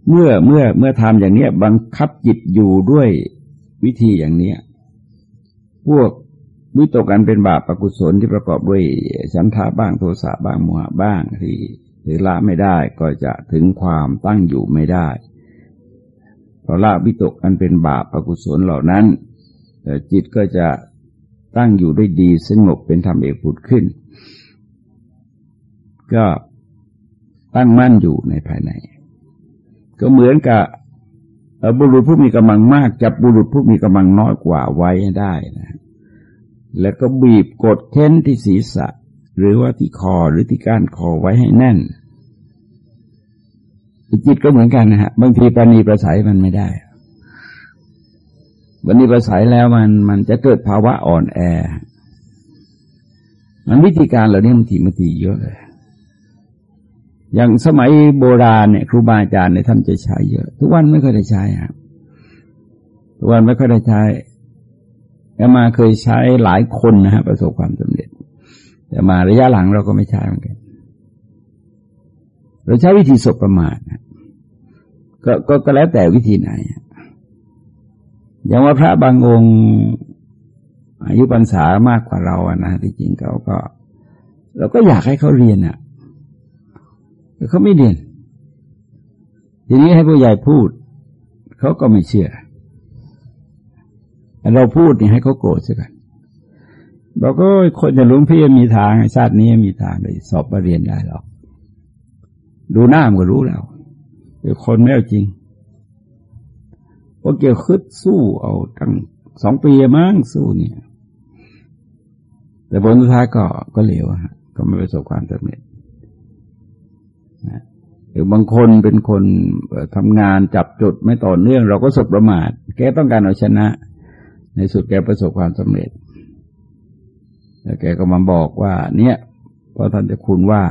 เมื่อเมื่อเมื่อทำอย่างนี้บังคับจิตอยู่ด้วยวิธีอย่างนี้พวกวิตกันเป็นบาปปกุศลที่ประกอบด้วยฉันทาบ้างโทสะบ้างโมหะบ้างที่ถือละไม่ได้ก็จะถึงความตั้งอยู่ไม่ได้เพราะละวิตกอันเป็นบาปปกุศลเหล่านั้นจิตก็จะ ตั้งอยู่ได้ดีสงบเป็นธรรมเอกผุดขึ้น ก็ตั้งมั่นอยู่ในภายใน ก็เหมือนกับบุรุษผู้มีกำลังมากจับบุรุษผู้มีกำลังน้อยกว่าไว้ได้นะแล้วก็บีบกดเค้นที่ศีรษะ หรือว่าที่คอหรือที่ก้านคอไว้ให้แน่นจิตก็เหมือนกันนะฮะบางทีปาณีประสัยมันไม่ได้ วันนี้ประสัยแล้วมันมันจะเกิดภาวะอ่อนแอ มันวิธีการเหล่านี้มันทีมันทีเยอะเลย อย่างสมัยโบราณเนี่ยครูบาอาจารย์เนี่ยท่านจะใช้เยอะ ทุกวันไม่ค่อยได้ใช้ครับทุกวันไม่ค่อยได้ใช้แต่มาเคยใช้หลายคนนะฮะประสบความสำเร็จ แต่มาระยะหลังเราก็ไม่ใช้เหมือนกัน เราใช้วิธีสบประมาทก็ก็ก็แล้วแต่วิธีไหน อย่างว่าพระบางองค์อายุพรรษามากกว่าเราอะนะที่จริงเขาก็เราก็อยากให้เขาเรียนอะแต่เขาไม่เรียน ทีนี้ให้ผู้ใหญ่พูด เขาก็ไม่เชื่อ เราพูดนี่ให้เขาโกรธซะกันบอกก็คนจะลุงพี่มีทางชาตินี้มีทางเลยสอบมาเรียนได้หรอก ดูหน้ามันก็รู้แล้วคนไม่เอาจริง พราะเกี่ยวคึดสู้เอาตั้งสองปีมั้งสู้เนี่ย แต่ผลสุดท้ายก็ก็เหลวฮะก็ไม่ประสบความสำเร็จนะหรือบางคนเป็นคนทำงานจับจุดไม่ต่อเนื่อง เราก็สบประมาท แกต้องการเอาชนะ ในสุดแกประสบความสำเร็จแล้วแกก็มาบอกว่า เนี่ยพอท่านจะคุณว่า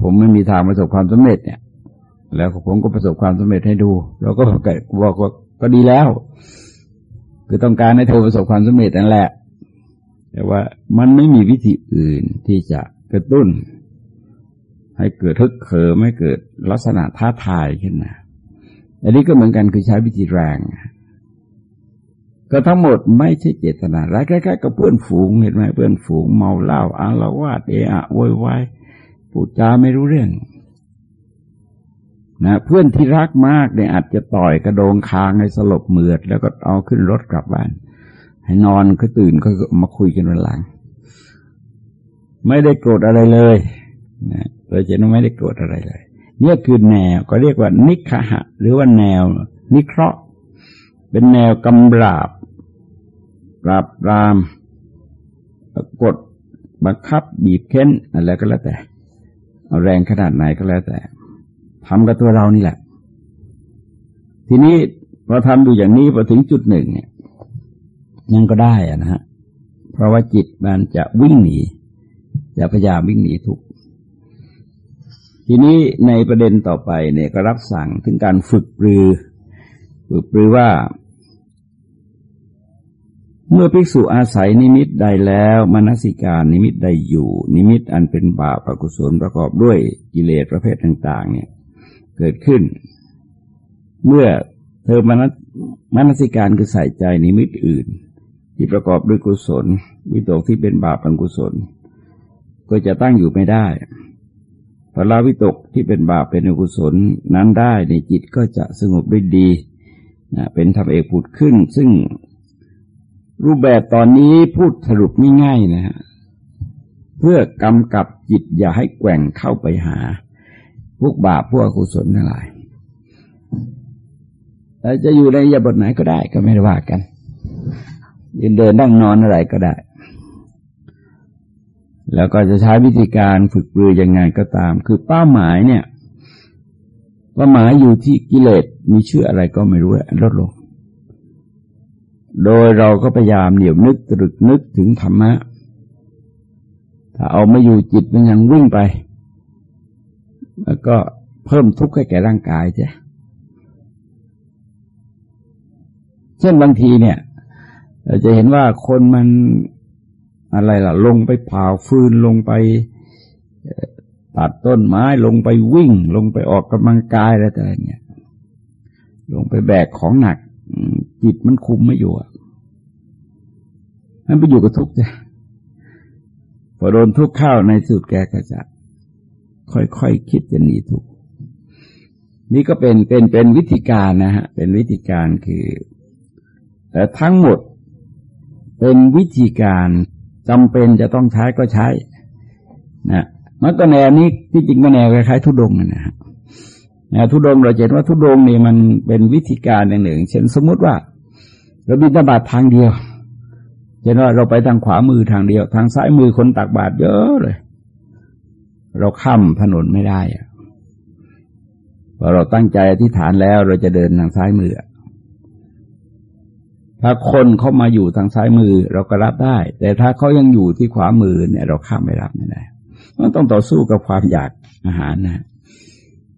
ผมไม่มีทางประสบความสำเร็จเนี่ย แล้วผมก็ประสบความสำเร็จให้ดู เราก็บอกว่าก็ดีแล้ว คือต้องการให้เธอประสบความสำเร็จนั่นแหละ แต่ว่ามันไม่มีวิธีอื่นที่จะกระตุ้น ให้เกิดทึกเขิมไม่เกิดลักษณะท้าทายขึ้นมาอันนี้ก็เหมือนกันคือใช้วิธีแรง ก็ทั้งหมดไม่ใช่เจตนาร้ายใกล้ๆกับเพื่อนฝูงเห็นไหมเพื่อนฝูงเมาเหล้าอารวาสเอะอะโวยวายพูดจาไม่รู้เรื่อง นะเพื่อนที่รักมากเนี่ยอาจจะต่อยกระโดงคางให้สลบเหมือด แล้วก็เอาขึ้นรถกลับบ้าน ให้นอนก็ตื่นก็มาคุยกันวันหลัง ไม่ได้โกรธอะไรเลยนะเราจะไม่ได้โกรธอะไรเลย เนี่ยคือแนวก็เรียกว่านิคหะ หรือว่าแนว นิเคราะห์ เป็นแนวกำราบ ปราบรามกดบังคับบีบเค้นอะไรก็แล้วแต่ เอาแรงขนาดไหนก็แล้วแต่ ทำกับตัวเรานี่แหละ ทีนี้พอทำดูอย่างนี้พอถึงจุดหนึ่งเนี่ยยังก็ได้อะนะฮะ เพราะว่าจิตมันจะวิ่งหนีอย่าพยายามวิ่งหนีทุก ทีนี้ในประเด็นต่อไปเนี่ยก็รับสั่งถึงการฝึกปรือ ฝึกปรือว่า เมื่อภิกษุอาศัยนิมิตใดแล้วมนสิการนิมิตใดอยู่ นิมิตอันเป็นบาปอกุศลประกอบด้วยกิเลสประเภทต่าง ๆ เนี่ย เกิดขึ้น เมื่อเธอมนมนสิการคือใส่ใจนิมิตอื่น ที่ประกอบด้วยกุศล วิตกที่เป็นบาปอกุศล ก็จะตั้งอยู่ไม่ได้พลาวิตกที่เป็นบาปเป็นอกุศลนั้นได้ในจิตก็จะสงบได้ดีนะเป็นธรรมเอกผุดขึ้น ซึ่งรูปแบบตอนนี้พูดสรุปง่ายๆนะฮะเพื่อกำกับจิตอย่าให้แกว่งเข้าไปหา พวกบาปพวกอกุศลทั้งหลายแต่จะอยู่ในยาบทไหนก็ได้ก็ไม่ได้ว่ากันยืนเดินนั่งนอนอะไรก็ได้ แล้วก็จะใช้วิธีการฝึกปรือยังไงก็ตาม คือเป้าหมายเนี่ยเป้าหมายอยู่ที่กิเลสมีชื่ออะไรก็ไม่รู้ลดลง โดยเราก็พยายามเหนียวนึกตรึกนึกถึงธรรมะ ถ้าเอาไม่อยู่จิตมันยังวิ่งไป แล้วก็เพิ่มทุกข์ให้แก่ร่างกายใช่เช่นบางทีเนี่ย เราจะเห็นว่าคนมันอะไรล่ะ ลงไปเผาฟืนลงไปตัดต้นไม้ลงไปวิ่ง ลงไปออกกำลังกายอะไรแต่เนี่ย ลงไปแบกของหนัก จิตมันคุมไม่อยู่มันไปอยู่กับทุกข์จ้ะพอโดนทุกข์เข้าในสุดแกก็จะ ค่อยๆคคิดจะหนีทุกข์นี่ก็เป็นเป็นเป็นวิธีการนะฮะเป็นวิธีการคือแต่ทั้งหมดเป็นวิธีการจำเป็นจะต้องใช้ก็ใช้นะมันก็แนวนี้ที่จริงก็แนวคล้ายๆทุดงนะฮะแนวทุดงเราเห็นว่าทุดงนี่มันเป็นวิธีการอย่างหนึ่ง เช่นสมมุติว่า เราบินตบาททางเดียวเช่นว่าเราไปทางขวามือทางเดียว ทางซ้ายมือคนตักบาตรเยอะเลย เราข้ามถนนไม่ได้พอเราตั้งใจอธิษฐานแล้วเราจะเดินทางซ้ายมือ ถ้าคนเข้ามาอยู่ทางซ้ายมือเราก็รับได้ แต่ถ้าเขายังอยู่ที่ขวามือเนี่ย เราข้ามไม่รับไม่ได้มันต้องต่อสู้กับความอยากอาหารนะ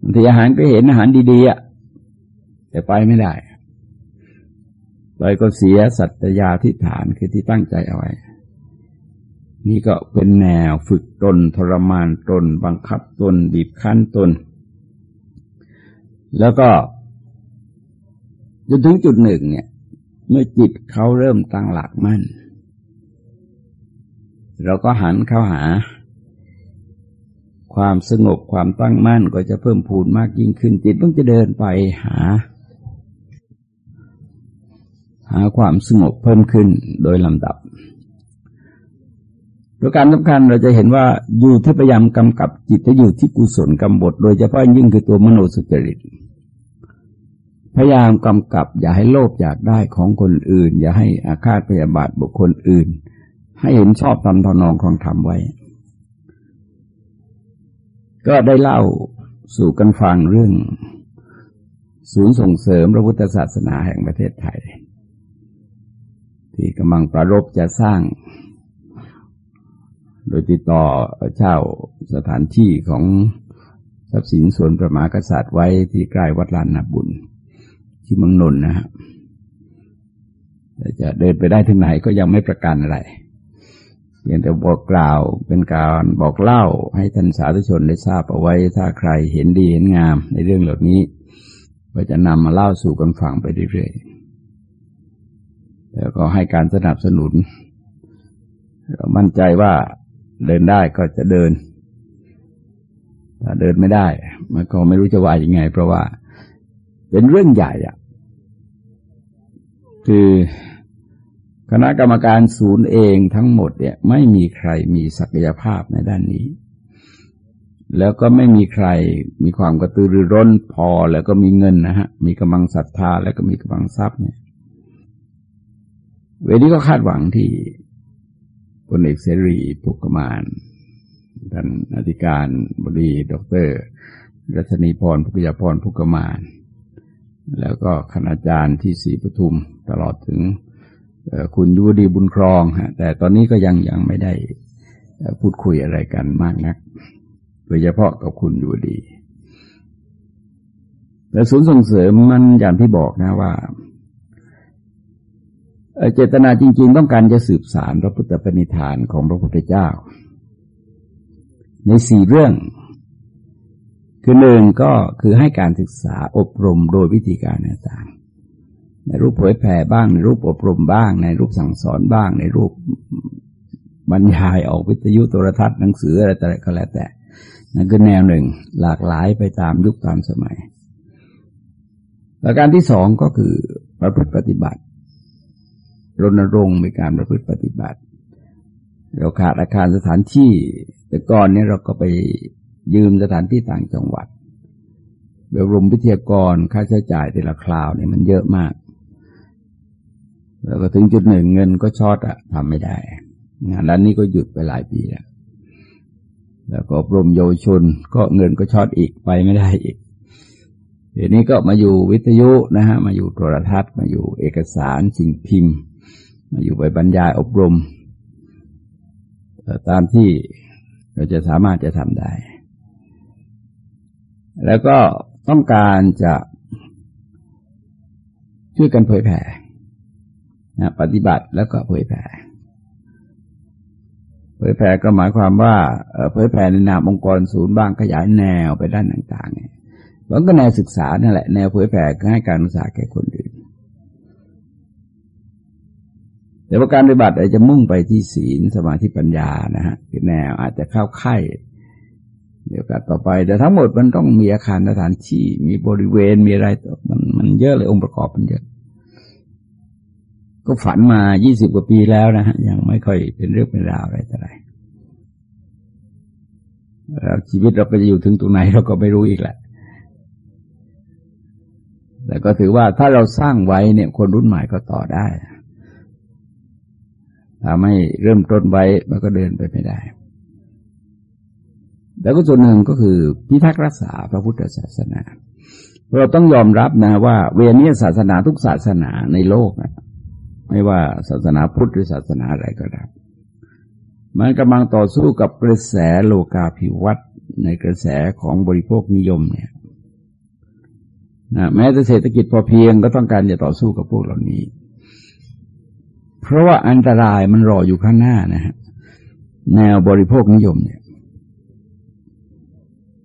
บางทีอาหารก็เห็นอาหารดีๆอะแต่ไปไม่ได้ไปก็เสียสัตยาทิฏฐานคือที่ตั้งใจเอาไว้ นี่ก็เป็นแนวฝึกตนทรมานตน บังคับตน บีบคั้นตน แล้วก็จนถึงจุดหนึ่งเนี่ย เมื่อจิตเขาเริ่มตั้งหลักมั่น เราก็หันเข้าหา ความสงบความตั้งมั่นก็จะเพิ่มพูนมากยิ่งขึ้น จิตต้องจะเดินไปหา หาความสงบเพิ่มขึ้นโดยลำดับ ประการสำคัญเราจะเห็นว่าอยู่ที่พยายามกำกับจิตจะอยู่ที่กุศลกรรมบทโดยเฉพาะยิ่งคือตัวมโนสุจริตพยายามกำกับอย่าให้โลภอยากได้ของคนอื่น อย่าให้อาฆาตพยาบาทบุคคลอื่น ให้เห็นชอบตามทนองของธรรมไว้ ก็ได้เล่าสู่กันฟังเรื่อง ศูนย์ส่งเสริมพระพุทธศาสนาแห่งประเทศไทย ที่กำลังประรบจะสร้าง โดยติดต่อเช่าสถานที่ของทรัพย์สินส่วนประมากษัตริย์ไว้ที่ใกล้วัดลานนาบุญ ที่เมืองนนท์นะฮะแต่จะเดินไปได้ถึงไหนก็ยังไม่ประกันอะไรเพียงแต่บอกกล่าวเป็นการบอกเล่าให้ท่านสาธุชนได้ทราบเอาไว้ถ้าใครเห็นดีเห็นงามในเรื่องเหล่านี้ ก็จะนำมาเล่าสู่กันฟังไปเรื่อยๆแล้วก็ให้การสนับสนุนเรามั่นใจว่า เดินได้ก็จะเดิน ถ้าเดินไม่ได้ มันก็ไม่รู้จะว่ายังไง เพราะว่า เป็นเรื่องใหญ่อะคือคณะกรรมการศูนย์เองทั้งหมดเนี่ยไม่มีใครมีศักยภาพในด้านนี้ แล้วก็ไม่มีใครมีความกระตือรือร้นพอแล้วก็มีเงินนะฮะ มีกำลังศรัทธาแล้วก็มีกำลังทรัพย์เนี่ยเวนี้ก็คาดหวังที่ พลเอกเสรีภุกมานท่านอธิการบดีดร รัชนีพรภุกยาพรภุกมาน แล้วก็คณาจารย์ที่ศรีปทุมตลอดถึงคุณยุวดีบุญครองฮะแต่ตอนนี้ก็ยังยังไม่ได้พูดคุยอะไรกันมากนัก โดยเฉพาะกับคุณยู่ดี แต่ศูนย์ส่งเสริมมันอย่างที่บอกนะว่า เจตนาจริง ๆ ต้องการจะสืบสารพระพุทธปณิธานของพระพุทธเจ้า ในสี่เรื่อง คือหนึ่งก็คือให้การศึกษาอบรมโดยวิธีการต่างๆในรูปเผยแผ่บ้างในรูปอบรมบ้าง ในรูปสั่งสอนบ้าง ในรูปบรรยายออกวิทยุโทรทัศน์หนังสืออะไรแต่ก็แล้วแต่นั่นคือแนวหนึ่งหลากหลายไปตามยุคตามสมัยประการที่สองก็คือประพฤติปฏิบัติ รณรงค์ในการประพฤติปฏิบัติ เราขาดอาคารสถานที่ แต่ก่อนนี้เราก็ไปยืมสถานที่ต่างจังหวัดอบรมวิทยากรค่าใช้จ่ายแต่ละคราวเนี่ยมันเยอะมาก แล้วก็ถึงจุดหนึ่งเงินก็ช็อตอะทำไม่ได้ งานด้านนี้ก็หยุดไปหลายปีแล้วแล้วก็อบรมเยาวชนก็เงินก็ช็อตอีกไปไม่ได้อีกเดี๋ยวนี้ก็มาอยู่วิทยุนะฮะมาอยู่โทรทัศน์ มาอยู่เอกสารสิ่งพิมพ์ มาอยู่ไปบรรยายอบรม ตามที่เราจะสามารถจะทำได้ แล้วก็ต้องการจะช่วยกันเผยแผ่นะปฏิบัติแล้วก็เผยแผ่เผยแผ่ก็หมายความว่าเผยแผ่ในนามองค์กรศูนย์บ้างขยายแนวไปด้านต่างๆเนี่ยมันก็แนวศึกษานั่นแหละ แนวเผยแผ่ให้การศึกษาแก่คนอื่น แต่ว่าการปฏิบัติอาจจะมุ่งไปที่ศีลสมาธิปัญญานะฮะคือแนวอาจจะเข้าไข่เดี๋ยวกันต่อไป แต่ทั้งหมดมันต้องมีอาคารสถานที่มีบริเวณมีอะไรมันมันเยอะเลยองค์ประกอบมันเยอะ ก็ฝันมายี่สิบกว่าปีแล้วนะฮะยังไม่ค่อยเป็นเรื่องเป็นราวอะไรแต่ไรแล้วชีวิตเราไปจะอยู่ถึงตรงไหนเราก็ไม่รู้อีกแหละแต่ก็ถือว่าถ้าเราสร้างไว้เนี่ยคนรุ่นใหม่ก็ต่อได้ ถ้าไม่เริ่มต้นไว้มันก็เดินไปไม่ได้ แล้วก็ส่วนหนึ่งก็คือพิทักษ์รักษาพระพุทธศาสนา เราต้องยอมรับนะว่าเวนีศาสนาทุกศาสนาในโลกนะไม่ว่าศาสนาพุทธหรือศาสนาอะไรก็ได้มันกำลังต่อสู้กับกระแสโลกาภิวัตน์ในกระแสของบริโภคนิยมเนี่ยนะแม้แต่เศรษฐกิจพอเพียงก็ต้องการจะต่อสู้กับพวกเหล่านี้ เพราะว่าอันตรายมันรออยู่ข้างหน้านะฮะแนวบริโภคนิยมเนี่ย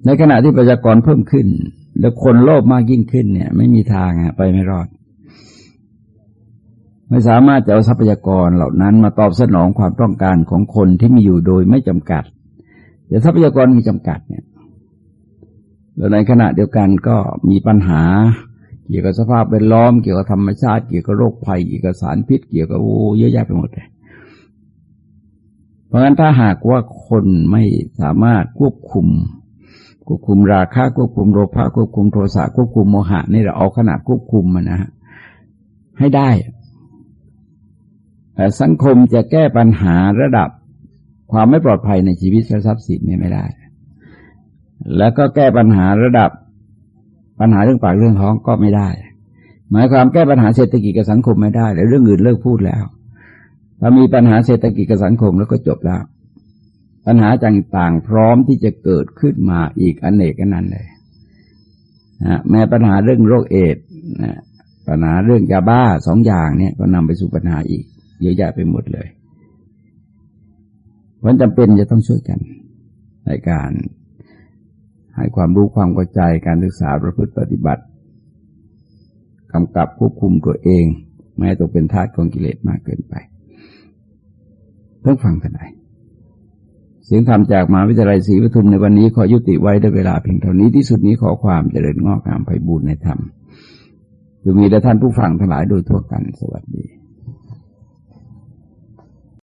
ในขณะที่ประชากรเพิ่มขึ้น แล้วคนโลภมากยิ่งขึ้นเนี่ย ไม่มีทางอะไปไม่รอด ไม่สามารถจะเอาทรัพยากรเหล่านั้นมาตอบสนองความต้องการของคนที่มีอยู่โดยไม่จำกัดแต่ทรัพยากรมีจำกัดเนี่ยแล้วในขณะเดียวกันก็มีปัญหา เกี่ยวกับสภาพแวดล้อม เกี่ยวกับธรรมชาติ เกี่ยวกับโรคภัยเกี่ยวกับสารพิษ เกี่ยวกับโอ้เยอะแยะไปหมดเลยเพราะฉะนั้นถ้าหากว่าคนไม่สามารถควบคุม ควบคุมราคาควบคุมโลภะควบคุมโทสะควบคุมโมหะนี่เราเอาขนาดควบคุมมันนะฮะให้ได้แต่สังคมจะแก้ปัญหาระดับความไม่ปลอดภัยในชีวิตและทรัพย์สินนี่ไม่ได้ แล้วก็แก้ปัญหาระดับ ปัญหาเรื่องปากเรื่องท้องก็ไม่ได้ หมายความแก้ปัญหาเศรษฐกิจกับสังคมไม่ได้แต่เรื่องอื่นเลิกพูดแล้วถ้ามีปัญหาเศรษฐกิจกับสังคมแล้วก็จบแล้ว ปัญหาต่างๆพร้อมที่จะเกิดขึ้นมาอีกอนเนกอันนั้นเลยนะแม้ปัญหาเรื่องโรคเอดนะปัญหาเรื่องยาบ้าสองอย่างเนี่ยก็นำไปสู่ปัญหาอีกเยอะแยะไปหมดเลยวันจำเป็นจะต้องช่วยกันในการ ให้ความรู้ความเข้าใจการศึกษาประพฤติปฏิบัติกำกับควบคุมตัวเอง ไม่ให้ตกเป็นทาสของกิเลสมากเกินไปเพิ่งฟังกันไหนเสียงธรรมจากมหาวิทยาลัยศรีปทุมในวันนี้ขอยุติไว้ด้วยเวลาเพียงเท่านี้ที่สุดนี้ขอความเจริญงอกงามไปบูรณนธรรมจะมีแด่ท่านผู้ฟังทั้งหลายโดยทั่วกันสวัสดี